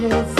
Yes.